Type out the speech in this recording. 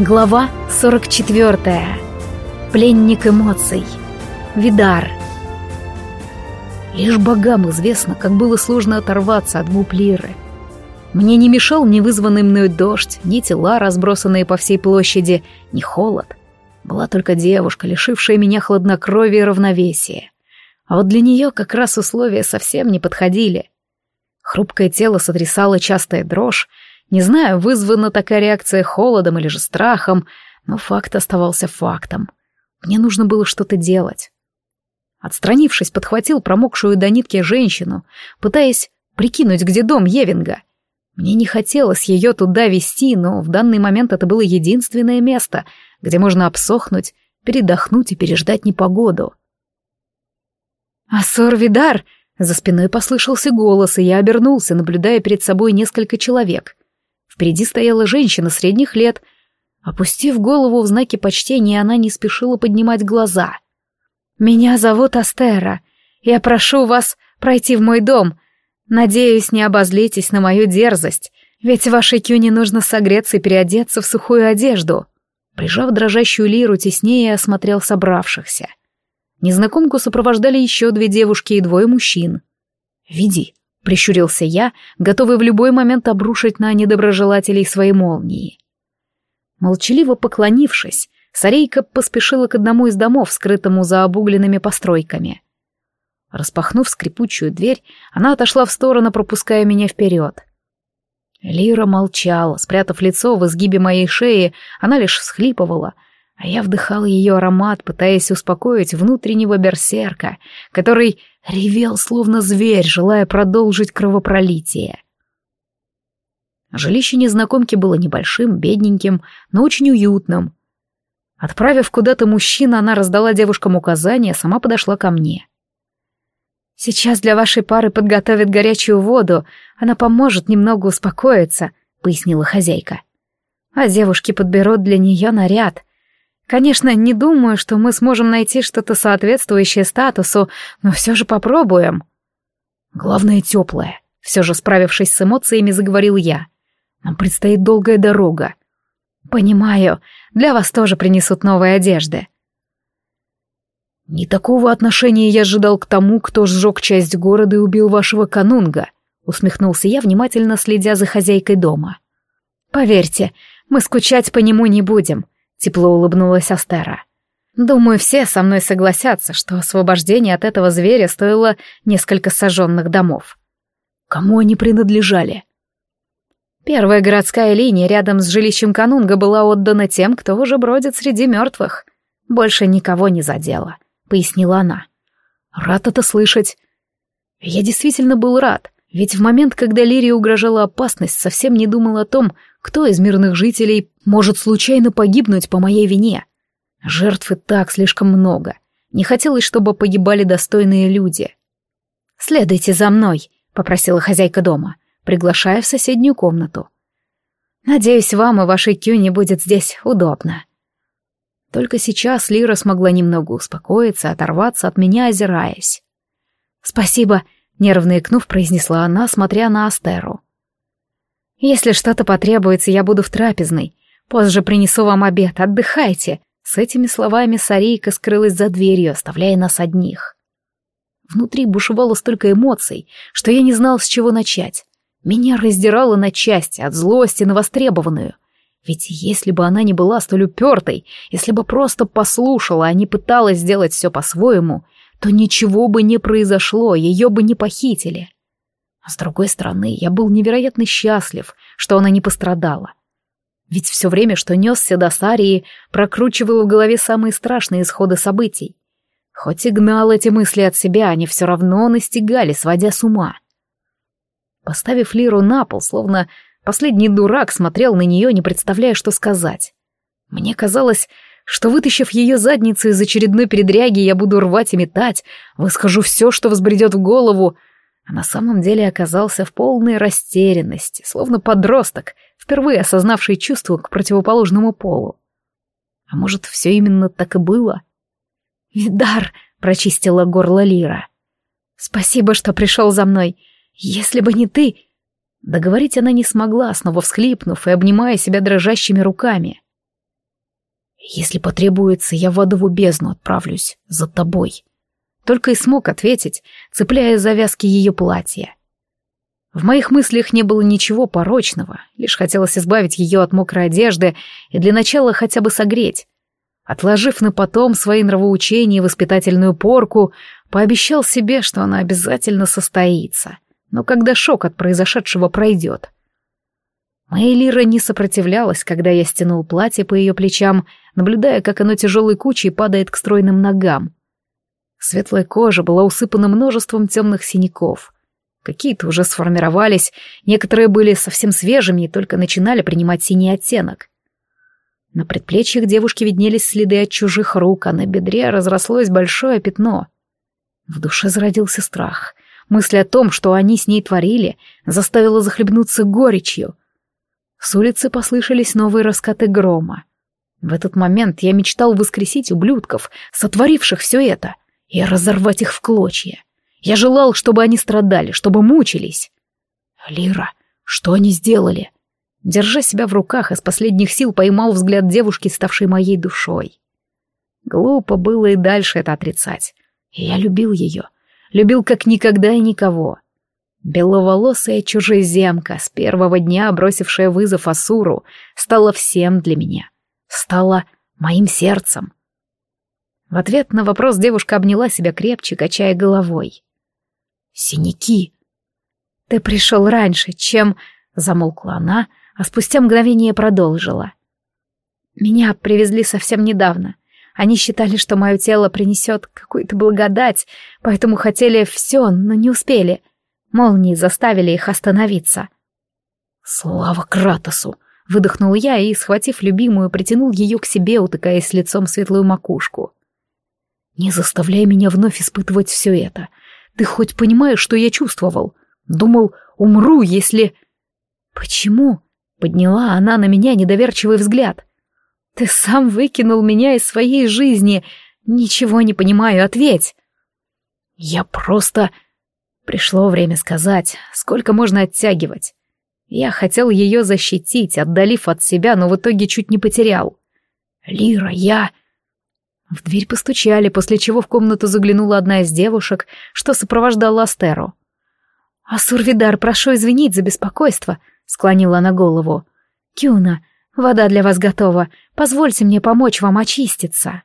Глава 44. Пленник эмоций. Видар. Лишь богам известно, как было сложно оторваться от губ Лиры. Мне не мешал ни вызванный мной дождь, ни тела, разбросанные по всей площади, ни холод. Была только девушка, лишившая меня хладнокровия и равновесия. А вот для нее как раз условия совсем не подходили. Хрупкое тело сотрясало частая дрожь, не знаю, вызвана такая реакция холодом или же страхом, но факт оставался фактом. Мне нужно было что-то делать. Отстранившись, подхватил промокшую до нитки женщину, пытаясь прикинуть, где дом Евинга. Мне не хотелось ее туда вести, но в данный момент это было единственное место, где можно обсохнуть, передохнуть и переждать непогоду. «Ассор Видар!» За спиной послышался голос, и я обернулся, наблюдая перед собой несколько человек. Впереди стояла женщина средних лет. Опустив голову в знаке почтения, она не спешила поднимать глаза. «Меня зовут Астера. Я прошу вас пройти в мой дом. Надеюсь, не обозлитесь на мою дерзость, ведь вашей Кюне нужно согреться и переодеться в сухую одежду». Прижав дрожащую лиру теснее, осмотрел собравшихся. Незнакомку сопровождали еще две девушки и двое мужчин. «Веди», — прищурился я, готовый в любой момент обрушить на недоброжелателей свои молнии. Молчаливо поклонившись, Сарейка поспешила к одному из домов, скрытому за обугленными постройками. Распахнув скрипучую дверь, она отошла в сторону, пропуская меня вперед. Лира молчала, спрятав лицо в изгибе моей шеи, она лишь всхлипывала — а я вдыхал ее аромат, пытаясь успокоить внутреннего берсерка, который ревел словно зверь, желая продолжить кровопролитие. Жилище незнакомки было небольшим, бедненьким, но очень уютным. Отправив куда-то мужчину, она раздала девушкам указания, сама подошла ко мне. «Сейчас для вашей пары подготовят горячую воду, она поможет немного успокоиться», — пояснила хозяйка. «А девушки подберут для нее наряд», — Конечно, не думаю, что мы сможем найти что-то соответствующее статусу, но все же попробуем. Главное, теплое. Все же, справившись с эмоциями, заговорил я. Нам предстоит долгая дорога. Понимаю, для вас тоже принесут новые одежды. Не такого отношения я ожидал к тому, кто сжег часть города и убил вашего канунга, усмехнулся я, внимательно следя за хозяйкой дома. Поверьте, мы скучать по нему не будем. Тепло улыбнулась Астера. Думаю, все со мной согласятся, что освобождение от этого зверя стоило несколько сожженных домов. Кому они принадлежали? Первая городская линия рядом с жилищем Канунга была отдана тем, кто уже бродит среди мертвых. Больше никого не задела, пояснила она. Рад это слышать. Я действительно был рад, ведь в момент, когда Лирии угрожала опасность, совсем не думал о том, кто из мирных жителей может случайно погибнуть по моей вине. Жертв и так слишком много. Не хотелось, чтобы погибали достойные люди. «Следуйте за мной», — попросила хозяйка дома, приглашая в соседнюю комнату. «Надеюсь, вам и вашей Кюне будет здесь удобно». Только сейчас Лира смогла немного успокоиться, оторваться от меня, озираясь. «Спасибо», — нервно икнув, произнесла она, смотря на Астеру. «Если что-то потребуется, я буду в трапезной. Позже принесу вам обед, отдыхайте». С этими словами Сарейка скрылась за дверью, оставляя нас одних. Внутри бушевало столько эмоций, что я не знал, с чего начать. Меня раздирало на части, от злости на востребованную. Ведь если бы она не была столь упертой, если бы просто послушала, а не пыталась сделать все по-своему, то ничего бы не произошло, ее бы не похитили. А с другой стороны, я был невероятно счастлив, что она не пострадала. Ведь все время, что несся до Сарии, прокручивал в голове самые страшные исходы событий. Хоть и гнал эти мысли от себя, они все равно настигали, сводя с ума. Поставив Лиру на пол, словно последний дурак смотрел на нее, не представляя, что сказать. Мне казалось, что, вытащив ее задницу из очередной передряги, я буду рвать и метать, выскажу все, что взбредет в голову — а на самом деле оказался в полной растерянности, словно подросток, впервые осознавший чувства к противоположному полу. А может, все именно так и было? «Видар!» — прочистила горло Лира. «Спасибо, что пришел за мной. Если бы не ты...» Договорить она не смогла, снова всхлипнув и обнимая себя дрожащими руками. «Если потребуется, я в адову бездну отправлюсь. За тобой». Только и смог ответить, цепляя завязки ее платья. В моих мыслях не было ничего порочного, лишь хотелось избавить ее от мокрой одежды и для начала хотя бы согреть. Отложив на потом свои нравоучения и воспитательную порку, пообещал себе, что она обязательно состоится, но когда шок от произошедшего пройдет. Моя лира не сопротивлялась, когда я стянул платье по ее плечам, наблюдая, как оно тяжелой кучей падает к стройным ногам. Светлая кожа была усыпана множеством темных синяков. Какие-то уже сформировались, некоторые были совсем свежими и только начинали принимать синий оттенок. На предплечьях девушки виднелись следы от чужих рук, а на бедре разрослось большое пятно. В душе зародился страх. Мысль о том, что они с ней творили, заставила захлебнуться горечью. С улицы послышались новые раскаты грома. В этот момент я мечтал воскресить ублюдков, сотворивших все это, и разорвать их в клочья. Я желал, чтобы они страдали, чтобы мучились. Лира, что они сделали? Держа себя в руках, из последних сил поймал взгляд девушки, ставшей моей душой. Глупо было и дальше это отрицать. я любил ее. Любил как никогда и никого. Беловолосая чужеземка, с первого дня бросившая вызов Асуру, стала всем для меня. Стала моим сердцем. В ответ на вопрос девушка обняла себя крепче, качая головой. «Синяки!» «Ты пришел раньше, чем...» — замолкла она, а спустя мгновение продолжила. «Меня привезли совсем недавно. Они считали, что мое тело принесет какую-то благодать, поэтому хотели все, но не успели. Молнии заставили их остановиться. «Слава Кратосу!» — выдохнул я и, схватив любимую, притянул ее к себе, утыкаясь лицом в светлую макушку. «Не заставляй меня вновь испытывать все это. Ты хоть понимаешь, что я чувствовал? Думал, умру, если...» «Почему?» — подняла она на меня недоверчивый взгляд. «Ты сам выкинул меня из своей жизни. Ничего не понимаю, ответь!» «Я просто...» Пришло время сказать, сколько можно оттягивать. Я хотел ее защитить, отдалив от себя, но в итоге чуть не потерял. «Лира, я...» В дверь постучали, после чего в комнату заглянула одна из девушек, что сопровождала Астеру. «Асурвидар, прошу извинить за беспокойство», — склонила она голову. «Кюна, вода для вас готова. Позвольте мне помочь вам очиститься».